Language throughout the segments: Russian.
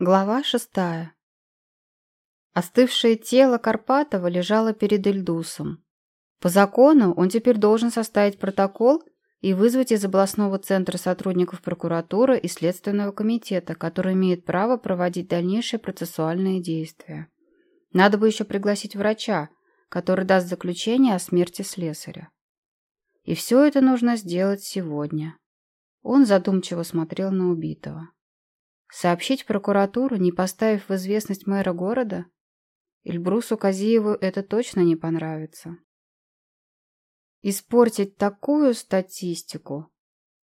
Глава шестая. Остывшее тело Карпатова лежало перед Ильдусом. По закону он теперь должен составить протокол и вызвать из областного центра сотрудников прокуратуры и Следственного комитета, который имеет право проводить дальнейшие процессуальные действия. Надо бы еще пригласить врача, который даст заключение о смерти слесаря. И все это нужно сделать сегодня. Он задумчиво смотрел на убитого. Сообщить прокуратуру, не поставив в известность мэра города? Эльбрусу Казиеву это точно не понравится. Испортить такую статистику?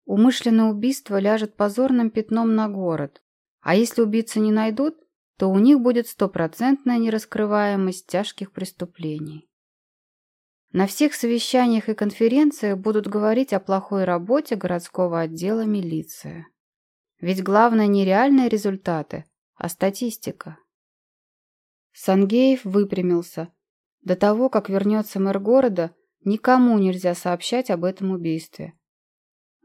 Умышленное убийство ляжет позорным пятном на город. А если убийцы не найдут, то у них будет стопроцентная нераскрываемость тяжких преступлений. На всех совещаниях и конференциях будут говорить о плохой работе городского отдела милиции. Ведь главное не реальные результаты, а статистика. Сангеев выпрямился. До того, как вернется мэр города, никому нельзя сообщать об этом убийстве.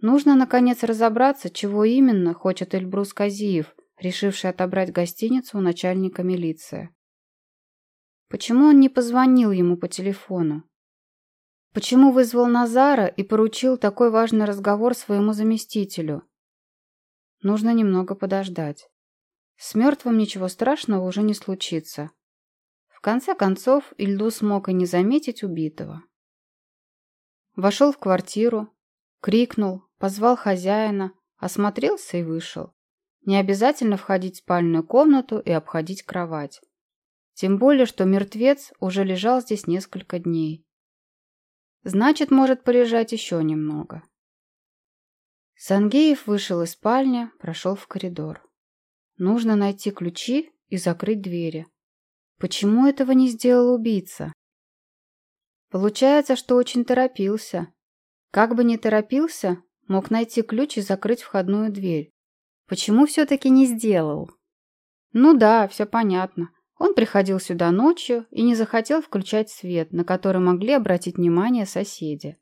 Нужно, наконец, разобраться, чего именно хочет Эльбрус Казиев, решивший отобрать гостиницу у начальника милиции. Почему он не позвонил ему по телефону? Почему вызвал Назара и поручил такой важный разговор своему заместителю? Нужно немного подождать. С мертвым ничего страшного уже не случится. В конце концов, Ильду смог и не заметить убитого. Вошел в квартиру, крикнул, позвал хозяина, осмотрелся и вышел. Не обязательно входить в спальную комнату и обходить кровать. Тем более, что мертвец уже лежал здесь несколько дней. Значит, может полежать еще немного. Сангеев вышел из спальни, прошел в коридор. Нужно найти ключи и закрыть двери. Почему этого не сделал убийца? Получается, что очень торопился. Как бы ни торопился, мог найти ключ и закрыть входную дверь. Почему все-таки не сделал? Ну да, все понятно. Он приходил сюда ночью и не захотел включать свет, на который могли обратить внимание соседи.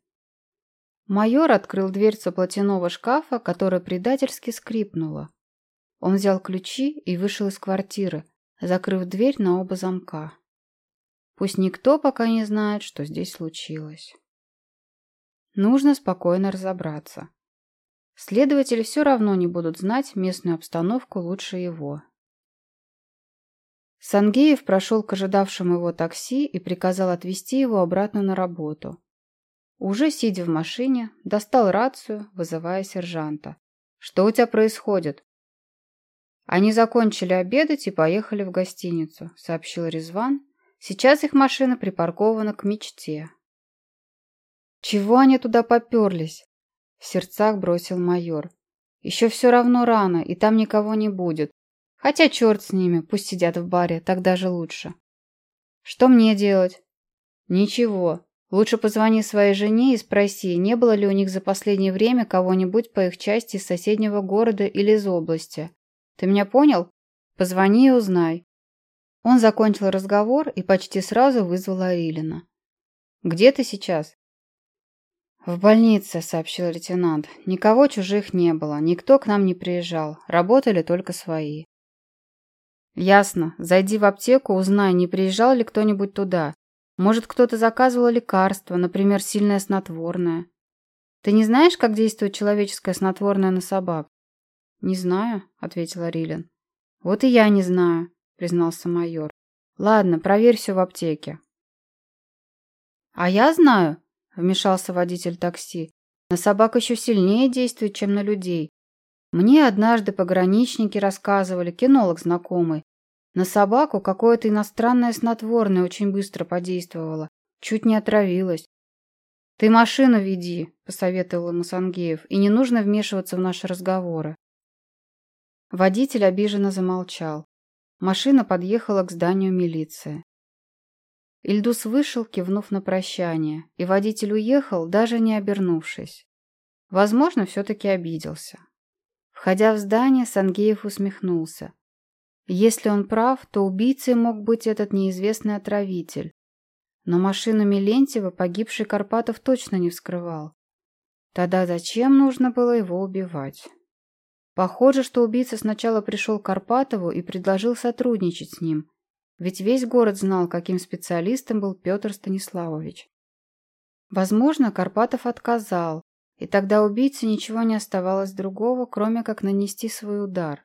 Майор открыл дверцу платяного шкафа, которая предательски скрипнула. Он взял ключи и вышел из квартиры, закрыв дверь на оба замка. Пусть никто пока не знает, что здесь случилось. Нужно спокойно разобраться. Следователи все равно не будут знать местную обстановку лучше его. Сангеев прошел к ожидавшему его такси и приказал отвезти его обратно на работу. Уже сидя в машине, достал рацию, вызывая сержанта. «Что у тебя происходит?» «Они закончили обедать и поехали в гостиницу», — сообщил Резван. «Сейчас их машина припаркована к мечте». «Чего они туда поперлись?» — в сердцах бросил майор. «Еще все равно рано, и там никого не будет. Хотя черт с ними, пусть сидят в баре, так даже лучше». «Что мне делать?» «Ничего. Лучше позвони своей жене и спроси, не было ли у них за последнее время кого-нибудь по их части из соседнего города или из области. Ты меня понял? Позвони и узнай. Он закончил разговор и почти сразу вызвал Арилина. «Где ты сейчас?» «В больнице», — сообщил лейтенант. «Никого чужих не было, никто к нам не приезжал, работали только свои». «Ясно. Зайди в аптеку, узнай, не приезжал ли кто-нибудь туда. Может, кто-то заказывал лекарство, например, сильное снотворное. Ты не знаешь, как действует человеческое снотворное на собак? Не знаю, ответила Рилен. Вот и я не знаю, признался майор. Ладно, проверь все в аптеке. А я знаю, вмешался водитель такси. На собак еще сильнее действует, чем на людей. Мне однажды пограничники рассказывали, кинолог знакомый, на собаку какое-то иностранное снотворное очень быстро подействовало. Чуть не отравилась. «Ты машину веди», — посоветовал ему Сангеев, «и не нужно вмешиваться в наши разговоры». Водитель обиженно замолчал. Машина подъехала к зданию милиции. Ильдус вышел, кивнув на прощание, и водитель уехал, даже не обернувшись. Возможно, все-таки обиделся. Входя в здание, Сангеев усмехнулся. Если он прав, то убийцей мог быть этот неизвестный отравитель. Но машину Милентьева погибший Карпатов точно не вскрывал. Тогда зачем нужно было его убивать? Похоже, что убийца сначала пришел к Карпатову и предложил сотрудничать с ним, ведь весь город знал, каким специалистом был Петр Станиславович. Возможно, Карпатов отказал, и тогда убийце ничего не оставалось другого, кроме как нанести свой удар.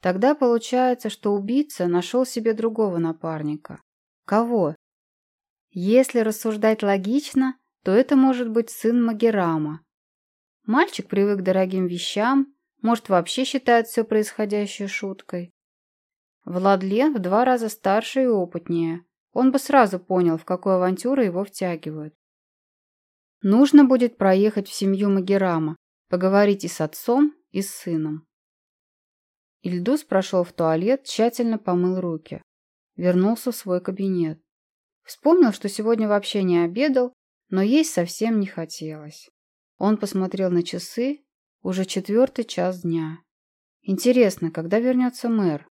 Тогда получается, что убийца нашел себе другого напарника. Кого? Если рассуждать логично, то это может быть сын Магерама. Мальчик привык к дорогим вещам, может, вообще считает все происходящее шуткой. Владлен в два раза старше и опытнее. Он бы сразу понял, в какую авантюру его втягивают. Нужно будет проехать в семью Магерама, поговорить и с отцом, и с сыном. Ильдус прошел в туалет, тщательно помыл руки. Вернулся в свой кабинет. Вспомнил, что сегодня вообще не обедал, но есть совсем не хотелось. Он посмотрел на часы, уже четвертый час дня. Интересно, когда вернется мэр?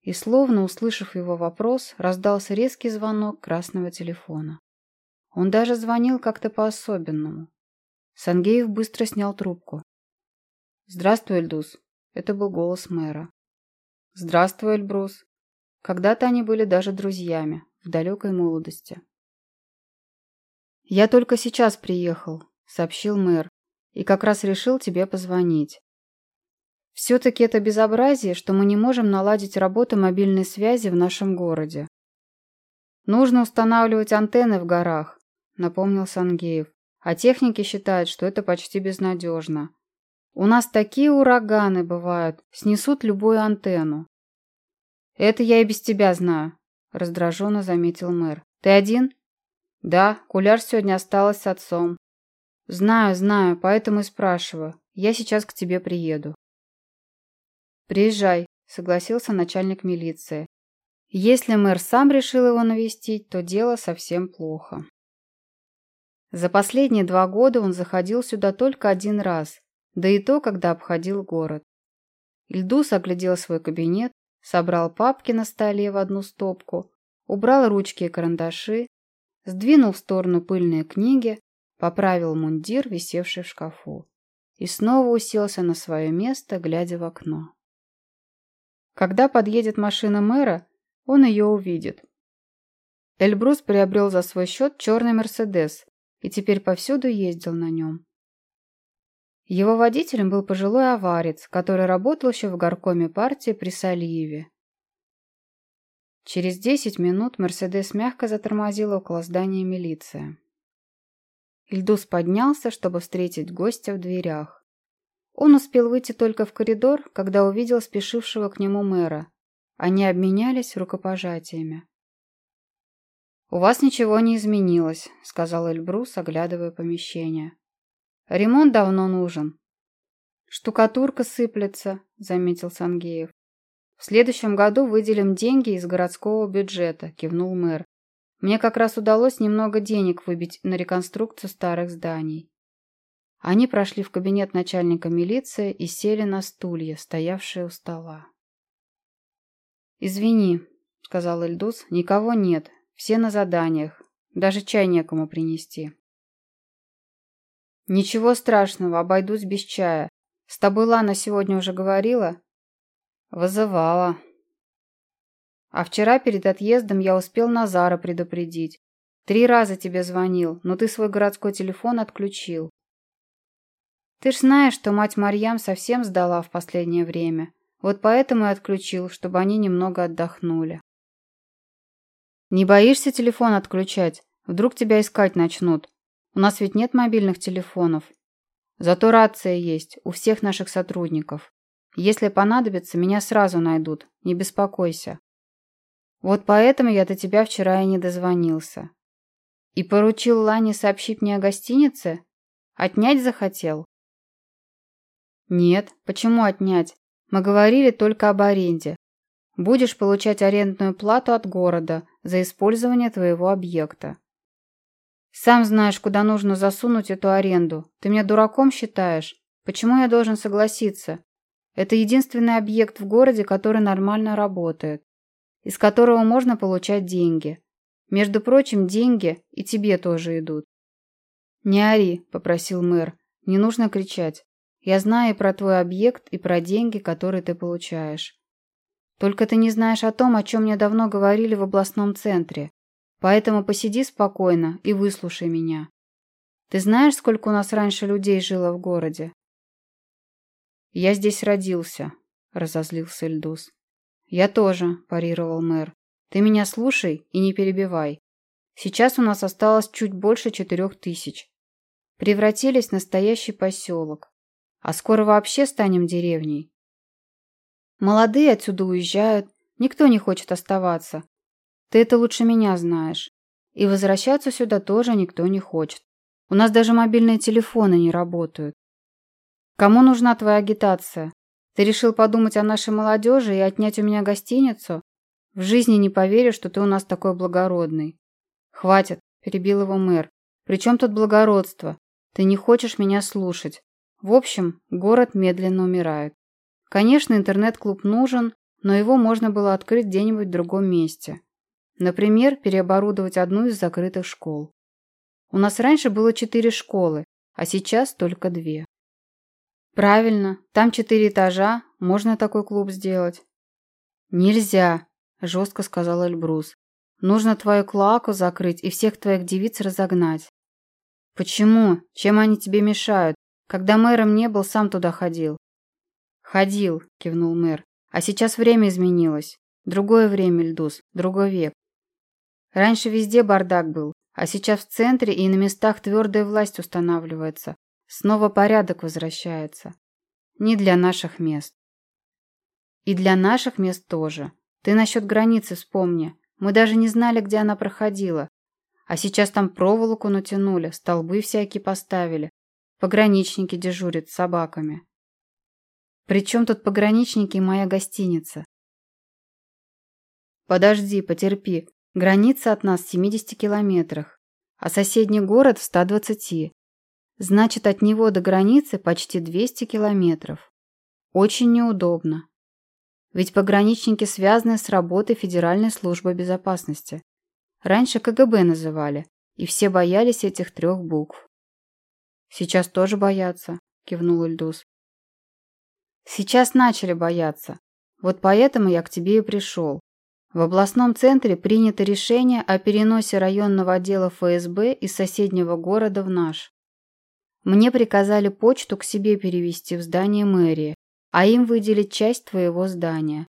И словно услышав его вопрос, раздался резкий звонок красного телефона. Он даже звонил как-то по-особенному. Сангеев быстро снял трубку. «Здравствуй, Эльдус». Это был голос мэра. «Здравствуй, Эльбрус». Когда-то они были даже друзьями, в далекой молодости. «Я только сейчас приехал», — сообщил мэр, «и как раз решил тебе позвонить. Все-таки это безобразие, что мы не можем наладить работу мобильной связи в нашем городе. Нужно устанавливать антенны в горах, напомнил Сангеев. А техники считают, что это почти безнадежно. У нас такие ураганы бывают, снесут любую антенну. Это я и без тебя знаю, раздраженно заметил мэр. Ты один? Да, Куляр сегодня осталась с отцом. Знаю, знаю, поэтому и спрашиваю. Я сейчас к тебе приеду. Приезжай, согласился начальник милиции. Если мэр сам решил его навестить, то дело совсем плохо. За последние два года он заходил сюда только один раз, да и то, когда обходил город. Ильдус оглядел свой кабинет, собрал папки на столе в одну стопку, убрал ручки и карандаши, сдвинул в сторону пыльные книги, поправил мундир, висевший в шкафу, и снова уселся на свое место, глядя в окно. Когда подъедет машина мэра, он ее увидит. Эльбрус приобрел за свой счет черный «Мерседес», и теперь повсюду ездил на нем. Его водителем был пожилой аварец, который работал еще в горкоме партии при Салиеве. Через десять минут Мерседес мягко затормозил около здания милиции. Ильдус поднялся, чтобы встретить гостя в дверях. Он успел выйти только в коридор, когда увидел спешившего к нему мэра. Они обменялись рукопожатиями. «У вас ничего не изменилось», — сказал Эльбрус, оглядывая помещение. «Ремонт давно нужен». «Штукатурка сыплется», — заметил Сангеев. «В следующем году выделим деньги из городского бюджета», — кивнул мэр. «Мне как раз удалось немного денег выбить на реконструкцию старых зданий». Они прошли в кабинет начальника милиции и сели на стулья, стоявшие у стола. «Извини», — сказал Эльдус, — «никого нет. Все на заданиях. Даже чай некому принести. Ничего страшного, обойдусь без чая. С тобой Лана сегодня уже говорила? Вызывала. А вчера перед отъездом я успел Назара предупредить. Три раза тебе звонил, но ты свой городской телефон отключил. Ты ж знаешь, что мать Марьям совсем сдала в последнее время. Вот поэтому и отключил, чтобы они немного отдохнули. Не боишься телефон отключать? Вдруг тебя искать начнут. У нас ведь нет мобильных телефонов. Зато рация есть у всех наших сотрудников. Если понадобится, меня сразу найдут. Не беспокойся. Вот поэтому я до тебя вчера и не дозвонился. И поручил Лане сообщить мне о гостинице? Отнять захотел? Нет, почему отнять? Мы говорили только об аренде. Будешь получать арендную плату от города за использование твоего объекта. Сам знаешь, куда нужно засунуть эту аренду. Ты меня дураком считаешь? Почему я должен согласиться? Это единственный объект в городе, который нормально работает, из которого можно получать деньги. Между прочим, деньги и тебе тоже идут. «Не ори», — попросил мэр. «Не нужно кричать. Я знаю и про твой объект, и про деньги, которые ты получаешь. Только ты не знаешь о том, о чем мне давно говорили в областном центре. Поэтому посиди спокойно и выслушай меня. Ты знаешь, сколько у нас раньше людей жило в городе? Я здесь родился, разозлился Ильдус. Я тоже, парировал мэр. Ты меня слушай и не перебивай. Сейчас у нас осталось чуть больше четырех тысяч. Превратились в настоящий поселок. А скоро вообще станем деревней. Молодые отсюда уезжают, никто не хочет оставаться. Ты это лучше меня знаешь. И возвращаться сюда тоже никто не хочет. У нас даже мобильные телефоны не работают. Кому нужна твоя агитация? Ты решил подумать о нашей молодежи и отнять у меня гостиницу? В жизни не поверю, что ты у нас такой благородный. Хватит, перебил его мэр. При чем тут благородство? Ты не хочешь меня слушать. В общем, город медленно умирает. Конечно, интернет-клуб нужен, но его можно было открыть где-нибудь в другом месте. Например, переоборудовать одну из закрытых школ. У нас раньше было четыре школы, а сейчас только две. Правильно, там четыре этажа, можно такой клуб сделать. Нельзя, жестко сказал Эльбрус. Нужно твою клаку закрыть и всех твоих девиц разогнать. Почему? Чем они тебе мешают? Когда мэром не был, сам туда ходил. Ходил, кивнул мэр. А сейчас время изменилось. Другое время, Льдус, другой век. Раньше везде бардак был, а сейчас в центре и на местах твердая власть устанавливается. Снова порядок возвращается. Не для наших мест. И для наших мест тоже. Ты насчет границы вспомни. Мы даже не знали, где она проходила. А сейчас там проволоку натянули, столбы всякие поставили. Пограничники дежурят с собаками. При чем тут пограничники и моя гостиница? Подожди, потерпи. Граница от нас в 70 километрах, а соседний город в 120. Значит, от него до границы почти 200 километров. Очень неудобно. Ведь пограничники связаны с работой Федеральной службы безопасности. Раньше КГБ называли, и все боялись этих трех букв. «Сейчас тоже боятся», – кивнул Ильдус. «Сейчас начали бояться. Вот поэтому я к тебе и пришел. В областном центре принято решение о переносе районного отдела ФСБ из соседнего города в наш. Мне приказали почту к себе перевести в здание мэрии, а им выделить часть твоего здания.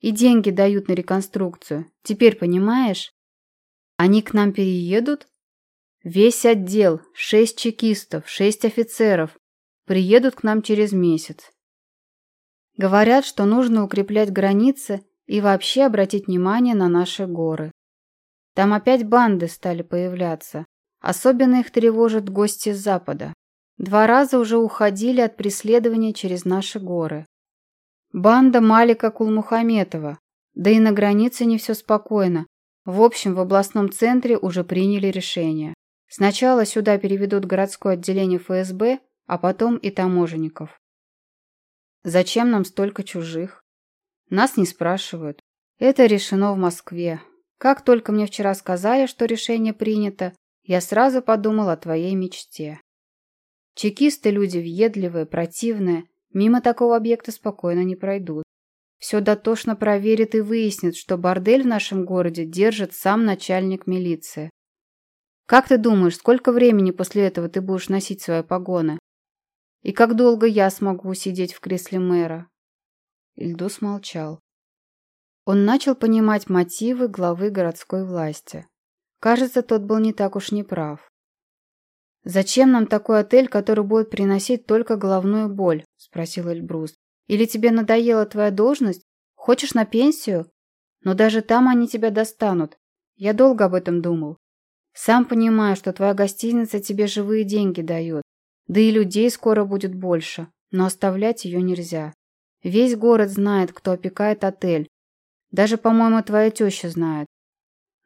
И деньги дают на реконструкцию. Теперь понимаешь? Они к нам переедут? Весь отдел, шесть чекистов, шесть офицеров, приедут к нам через месяц. Говорят, что нужно укреплять границы и вообще обратить внимание на наши горы. Там опять банды стали появляться. Особенно их тревожат гости с запада. Два раза уже уходили от преследования через наши горы. Банда Малика Кулмухаметова. Да и на границе не все спокойно. В общем, в областном центре уже приняли решение. Сначала сюда переведут городское отделение ФСБ, а потом и таможенников. Зачем нам столько чужих? Нас не спрашивают. Это решено в Москве. Как только мне вчера сказали, что решение принято, я сразу подумал о твоей мечте. Чекисты люди въедливые, противные, мимо такого объекта спокойно не пройдут. Все дотошно проверит и выяснит, что бордель в нашем городе держит сам начальник милиции. Как ты думаешь, сколько времени после этого ты будешь носить свои погоны? И как долго я смогу сидеть в кресле мэра? Ильдус молчал. Он начал понимать мотивы главы городской власти. Кажется, тот был не так уж неправ. «Зачем нам такой отель, который будет приносить только головную боль?» – спросил Эльбрус. «Или тебе надоела твоя должность? Хочешь на пенсию? Но даже там они тебя достанут. Я долго об этом думал. Сам понимаю, что твоя гостиница тебе живые деньги дает. Да и людей скоро будет больше, но оставлять ее нельзя. Весь город знает, кто опекает отель. Даже, по-моему, твоя теща знает.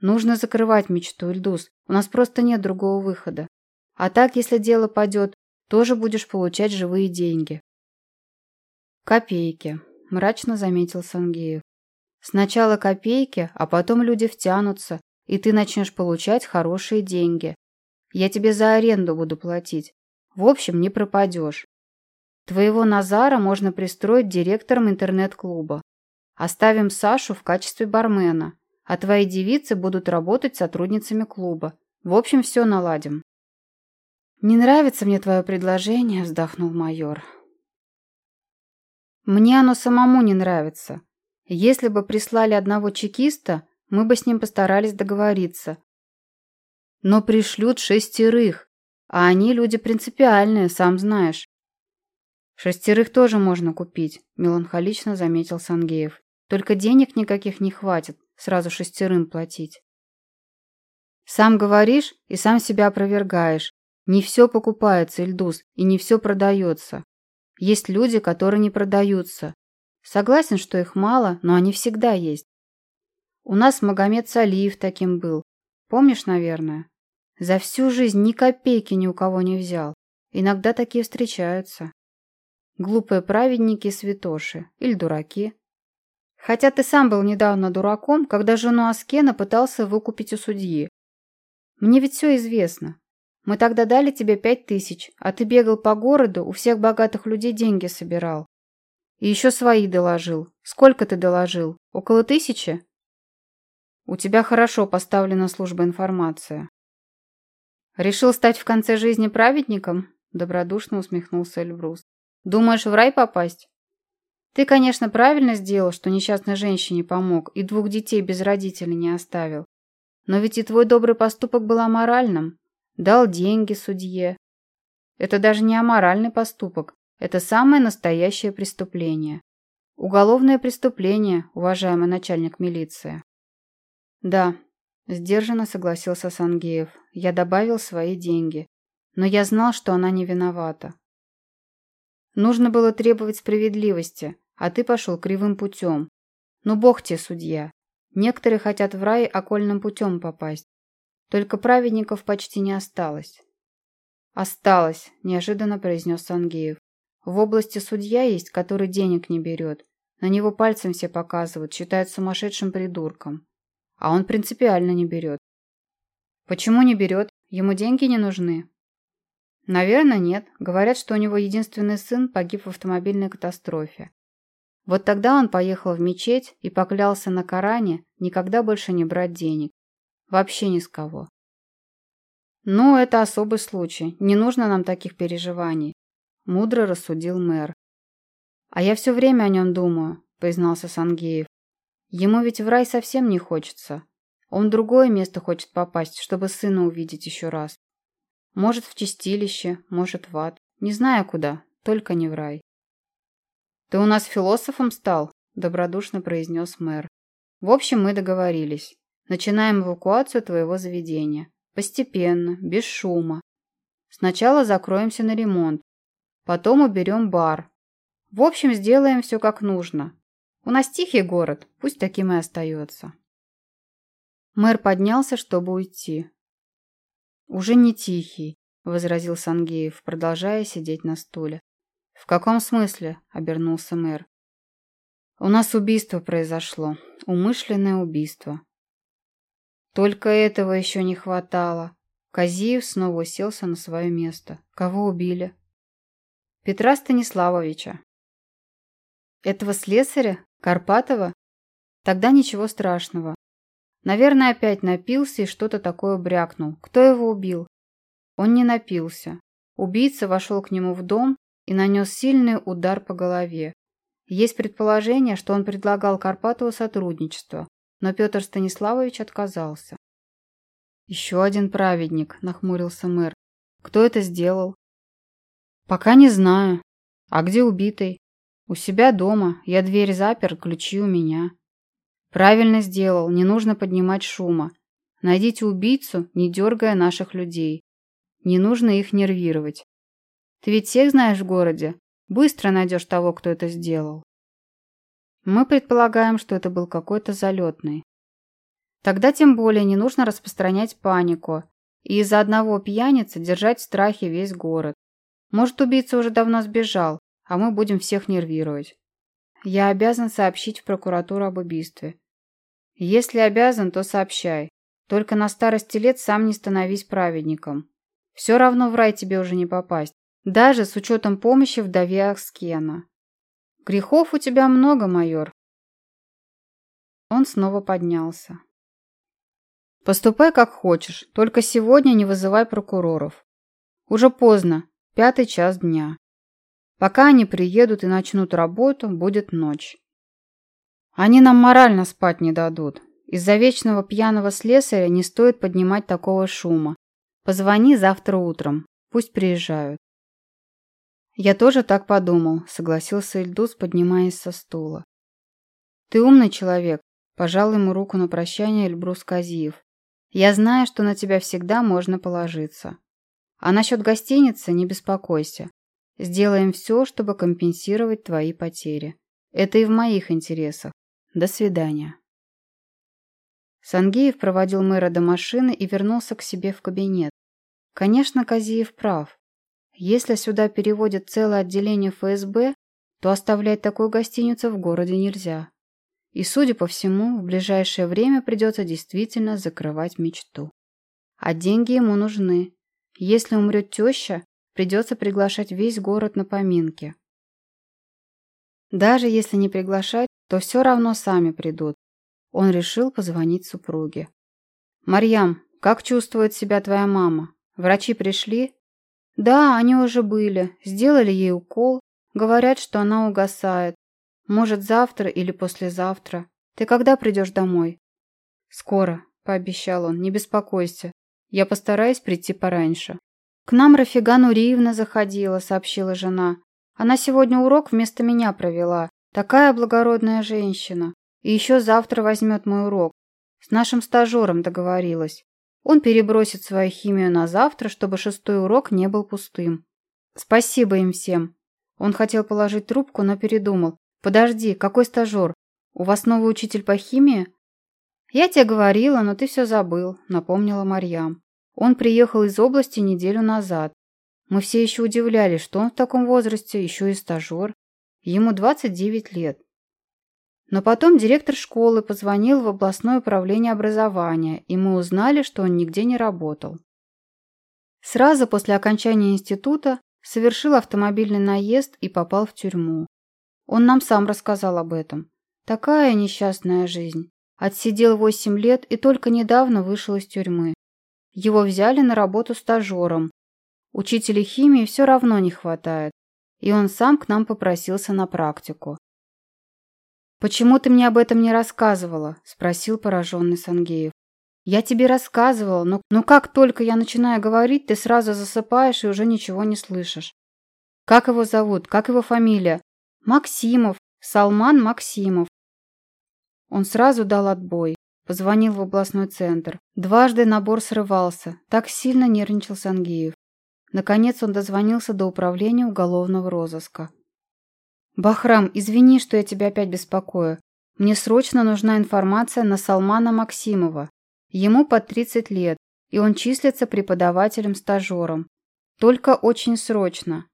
Нужно закрывать мечту, Ильдус. У нас просто нет другого выхода. А так, если дело падет, тоже будешь получать живые деньги. Копейки, мрачно заметил Сангеев. Сначала копейки, а потом люди втянутся, и ты начнешь получать хорошие деньги. Я тебе за аренду буду платить. В общем, не пропадешь. Твоего Назара можно пристроить директором интернет-клуба. Оставим Сашу в качестве бармена, а твои девицы будут работать сотрудницами клуба. В общем, все наладим». «Не нравится мне твое предложение», — вздохнул майор. «Мне оно самому не нравится. Если бы прислали одного чекиста, мы бы с ним постарались договориться. Но пришлют шестерых, а они люди принципиальные, сам знаешь. Шестерых тоже можно купить, меланхолично заметил Сангеев. Только денег никаких не хватит, сразу шестерым платить. Сам говоришь и сам себя опровергаешь. Не все покупается, Ильдус, и не все продается. Есть люди, которые не продаются. Согласен, что их мало, но они всегда есть. У нас Магомед Салиев таким был. Помнишь, наверное? За всю жизнь ни копейки ни у кого не взял. Иногда такие встречаются. Глупые праведники и святоши. Или дураки. Хотя ты сам был недавно дураком, когда жену Аскена пытался выкупить у судьи. Мне ведь все известно. Мы тогда дали тебе пять тысяч, а ты бегал по городу, у всех богатых людей деньги собирал. И еще свои доложил. Сколько ты доложил? Около тысячи? У тебя хорошо поставлена служба информации. Решил стать в конце жизни праведником? Добродушно усмехнулся Эльбрус. Думаешь, в рай попасть? Ты, конечно, правильно сделал, что несчастной женщине помог и двух детей без родителей не оставил. Но ведь и твой добрый поступок был аморальным. Дал деньги судье. Это даже не аморальный поступок. Это самое настоящее преступление. Уголовное преступление, уважаемый начальник милиции. Да, сдержанно согласился Сангеев. Я добавил свои деньги. Но я знал, что она не виновата. Нужно было требовать справедливости, а ты пошел кривым путем. Ну, бог тебе, судья. Некоторые хотят в рай окольным путем попасть. Только праведников почти не осталось. «Осталось», – неожиданно произнес Сангеев. «В области судья есть, который денег не берет. На него пальцем все показывают, считают сумасшедшим придурком. А он принципиально не берет». «Почему не берет? Ему деньги не нужны?» «Наверное, нет. Говорят, что у него единственный сын погиб в автомобильной катастрофе. Вот тогда он поехал в мечеть и поклялся на Коране никогда больше не брать денег. Вообще ни с кого. «Ну, это особый случай. Не нужно нам таких переживаний», – мудро рассудил мэр. «А я все время о нем думаю», – признался Сангеев. «Ему ведь в рай совсем не хочется. Он в другое место хочет попасть, чтобы сына увидеть еще раз. Может, в чистилище, может, в ад. Не знаю куда, только не в рай». «Ты у нас философом стал?» – добродушно произнес мэр. «В общем, мы договорились. Начинаем эвакуацию твоего заведения. Постепенно, без шума. Сначала закроемся на ремонт. Потом уберем бар. В общем, сделаем все как нужно. У нас тихий город, пусть таким и остается». Мэр поднялся, чтобы уйти. «Уже не тихий», – возразил Сангеев, продолжая сидеть на стуле. «В каком смысле?» – обернулся мэр. «У нас убийство произошло. Умышленное убийство». Только этого еще не хватало. Казиев снова уселся на свое место. Кого убили? Петра Станиславовича. Этого слесаря? Карпатова? Тогда ничего страшного. Наверное, опять напился и что-то такое брякнул. Кто его убил? Он не напился. Убийца вошел к нему в дом и нанес сильный удар по голове. Есть предположение, что он предлагал Карпатову сотрудничество, но Петр Станиславович отказался. «Еще один праведник», – нахмурился мэр. «Кто это сделал?» «Пока не знаю. А где убитый?» «У себя дома. Я дверь запер, ключи у меня». «Правильно сделал. Не нужно поднимать шума. Найдите убийцу, не дергая наших людей. Не нужно их нервировать. Ты ведь всех знаешь в городе. Быстро найдешь того, кто это сделал. Мы предполагаем, что это был какой-то залетный. Тогда тем более не нужно распространять панику и из-за одного пьяницы держать в страхе весь город. Может, убийца уже давно сбежал, а мы будем всех нервировать. Я обязан сообщить в прокуратуру об убийстве. Если обязан, то сообщай. Только на старости лет сам не становись праведником. Все равно в рай тебе уже не попасть. Даже с учетом помощи вдове Аскена. Грехов у тебя много, майор. Он снова поднялся. Поступай как хочешь, только сегодня не вызывай прокуроров. Уже поздно, пятый час дня. Пока они приедут и начнут работу, будет ночь. Они нам морально спать не дадут. Из-за вечного пьяного слесаря не стоит поднимать такого шума. Позвони завтра утром, пусть приезжают. Я тоже так подумал, согласился Ильдус, поднимаясь со стула. Ты умный человек, пожал ему руку на прощание Эльбрус Казиев. Я знаю, что на тебя всегда можно положиться. А насчет гостиницы не беспокойся. Сделаем все, чтобы компенсировать твои потери. Это и в моих интересах. До свидания. Сангеев проводил мэра до машины и вернулся к себе в кабинет. Конечно, Казиев прав. Если сюда переводят целое отделение ФСБ, то оставлять такую гостиницу в городе нельзя. И, судя по всему, в ближайшее время придется действительно закрывать мечту. А деньги ему нужны. Если умрет теща, придется приглашать весь город на поминки. Даже если не приглашать, то все равно сами придут. Он решил позвонить супруге. «Марьям, как чувствует себя твоя мама? Врачи пришли?» «Да, они уже были. Сделали ей укол. Говорят, что она угасает. Может, завтра или послезавтра. Ты когда придешь домой?» «Скоро», — пообещал он, — «не беспокойся. Я постараюсь прийти пораньше». «К нам Рафига Нуриевна заходила», — сообщила жена. «Она сегодня урок вместо меня провела. Такая благородная женщина. И еще завтра возьмет мой урок. С нашим стажером договорилась. Он перебросит свою химию на завтра, чтобы шестой урок не был пустым. Спасибо им всем. Он хотел положить трубку, но передумал. «Подожди, какой стажер? У вас новый учитель по химии?» «Я тебе говорила, но ты все забыл», — напомнила Марьям. «Он приехал из области неделю назад. Мы все еще удивлялись, что он в таком возрасте, еще и стажер. Ему 29 лет. Но потом директор школы позвонил в областное управление образования, и мы узнали, что он нигде не работал. Сразу после окончания института совершил автомобильный наезд и попал в тюрьму. Он нам сам рассказал об этом. Такая несчастная жизнь. Отсидел 8 лет и только недавно вышел из тюрьмы. Его взяли на работу стажером. Учителей химии все равно не хватает, и он сам к нам попросился на практику. «Почему ты мне об этом не рассказывала?» – спросил пораженный Сангеев. «Я тебе рассказывала, но, но как только я начинаю говорить, ты сразу засыпаешь и уже ничего не слышишь. Как его зовут? Как его фамилия? Максимов, Салман Максимов. Он сразу дал отбой. Позвонил в областной центр. Дважды набор срывался. Так сильно нервничал Сангеев. Наконец он дозвонился до управления уголовного розыска. «Бахрам, извини, что я тебя опять беспокою. Мне срочно нужна информация на Салмана Максимова. Ему под 30 лет, и он числится преподавателем-стажером. Только очень срочно.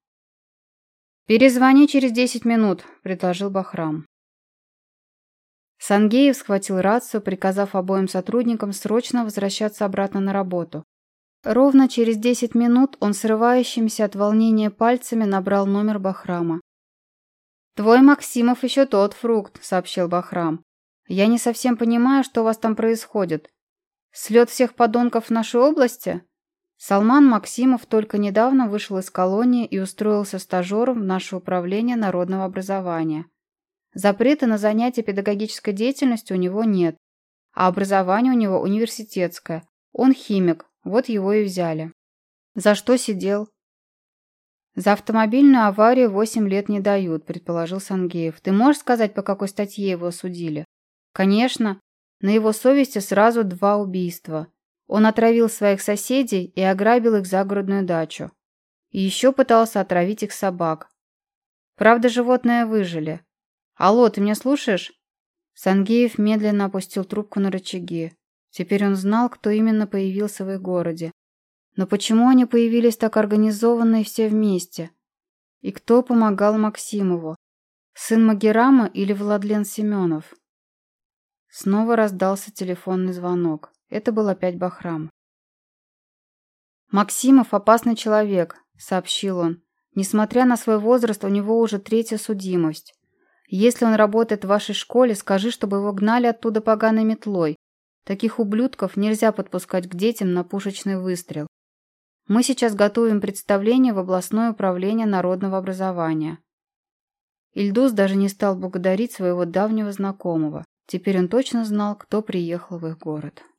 «Перезвони через десять минут», — предложил Бахрам. Сангеев схватил рацию, приказав обоим сотрудникам срочно возвращаться обратно на работу. Ровно через десять минут он срывающимися от волнения пальцами набрал номер Бахрама. «Твой Максимов еще тот фрукт», — сообщил Бахрам. «Я не совсем понимаю, что у вас там происходит. Слет всех подонков в нашей области?» Салман Максимов только недавно вышел из колонии и устроился стажером в наше управление народного образования. Запрета на занятия педагогической деятельностью у него нет, а образование у него университетское. Он химик, вот его и взяли. За что сидел? За автомобильную аварию восемь лет не дают, предположил Сангеев. Ты можешь сказать, по какой статье его осудили? Конечно. На его совести сразу два убийства. Он отравил своих соседей и ограбил их загородную дачу. И еще пытался отравить их собак. Правда, животные выжили. Алло, ты меня слушаешь? Сангеев медленно опустил трубку на рычаги. Теперь он знал, кто именно появился в их городе. Но почему они появились так организованно и все вместе? И кто помогал Максимову? Сын Магерама или Владлен Семенов? Снова раздался телефонный звонок. Это был опять Бахрам. «Максимов опасный человек», — сообщил он. Несмотря на свой возраст, у него уже третья судимость. Если он работает в вашей школе, скажи, чтобы его гнали оттуда поганой метлой. Таких ублюдков нельзя подпускать к детям на пушечный выстрел. Мы сейчас готовим представление в областное управление народного образования. Ильдус даже не стал благодарить своего давнего знакомого. Теперь он точно знал, кто приехал в их город.